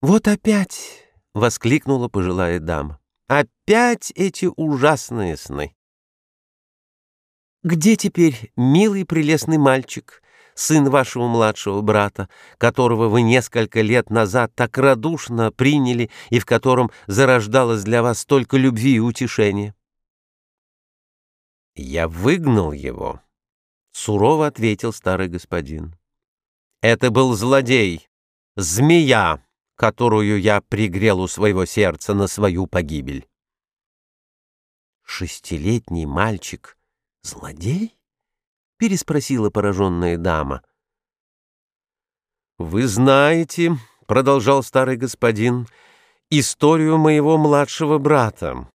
«Вот опять!» — воскликнула пожилая дама. «Опять эти ужасные сны!» «Где теперь милый прелестный мальчик, сын вашего младшего брата, которого вы несколько лет назад так радушно приняли и в котором зарождалось для вас столько любви и утешения?» «Я выгнал его», — сурово ответил старый господин. «Это был злодей, змея, которую я пригрел у своего сердца на свою погибель. «Шестилетний мальчик — злодей?» — переспросила пораженная дама. «Вы знаете, — продолжал старый господин, — историю моего младшего брата.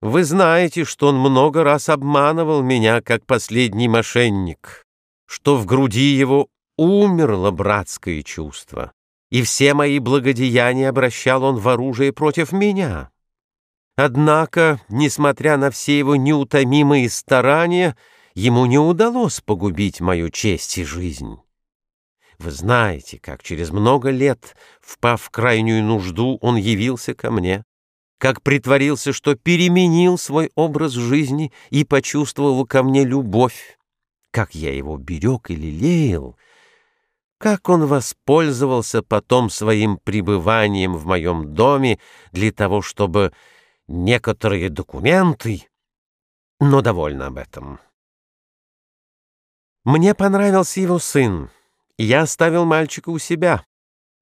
Вы знаете, что он много раз обманывал меня, как последний мошенник, что в груди его умерло братское чувство и все мои благодеяния обращал он в оружие против меня. Однако, несмотря на все его неутомимые старания, ему не удалось погубить мою честь и жизнь. Вы знаете, как через много лет, впав в крайнюю нужду, он явился ко мне, как притворился, что переменил свой образ жизни и почувствовал ко мне любовь, как я его берег и лелеял, как он воспользовался потом своим пребыванием в моем доме для того, чтобы некоторые документы... Но довольно об этом. Мне понравился его сын, я оставил мальчика у себя,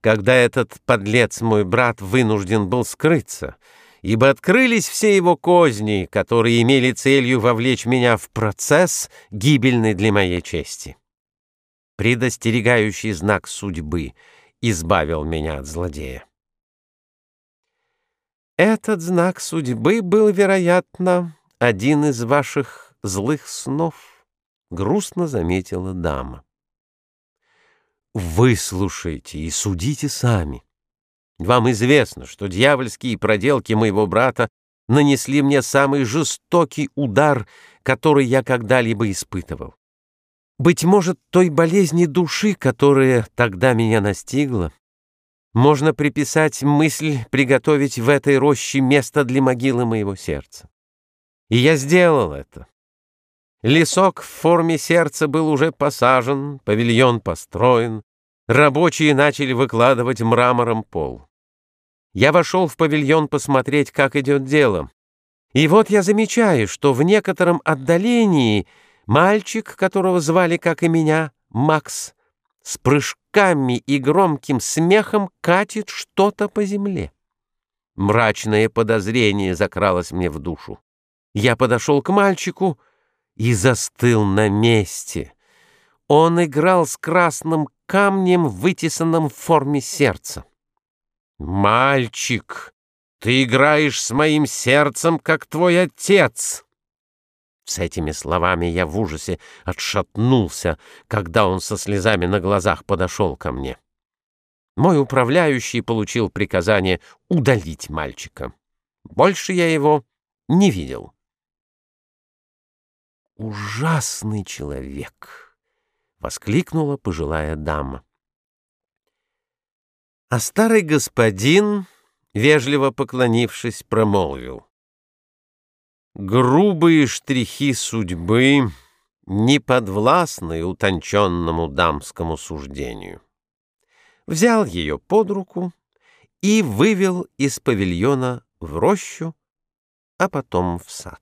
когда этот подлец, мой брат, вынужден был скрыться, ибо открылись все его козни, которые имели целью вовлечь меня в процесс, гибельный для моей чести предостерегающий знак судьбы, избавил меня от злодея. Этот знак судьбы был, вероятно, один из ваших злых снов, грустно заметила дама. Выслушайте и судите сами. Вам известно, что дьявольские проделки моего брата нанесли мне самый жестокий удар, который я когда-либо испытывал. Быть может, той болезни души, которая тогда меня настигла, можно приписать мысль приготовить в этой роще место для могилы моего сердца. И я сделал это. Лесок в форме сердца был уже посажен, павильон построен, рабочие начали выкладывать мрамором пол. Я вошел в павильон посмотреть, как идет дело. И вот я замечаю, что в некотором отдалении — Мальчик, которого звали, как и меня, Макс, с прыжками и громким смехом катит что-то по земле. Мрачное подозрение закралось мне в душу. Я подошел к мальчику и застыл на месте. Он играл с красным камнем, вытесанным в форме сердца. «Мальчик, ты играешь с моим сердцем, как твой отец!» С этими словами я в ужасе отшатнулся, когда он со слезами на глазах подошел ко мне. Мой управляющий получил приказание удалить мальчика. Больше я его не видел. «Ужасный человек!» — воскликнула пожилая дама. А старый господин, вежливо поклонившись, промолвил. Грубые штрихи судьбы не подвластны утонченному дамскому суждению. Взял ее под руку и вывел из павильона в рощу, а потом в сад.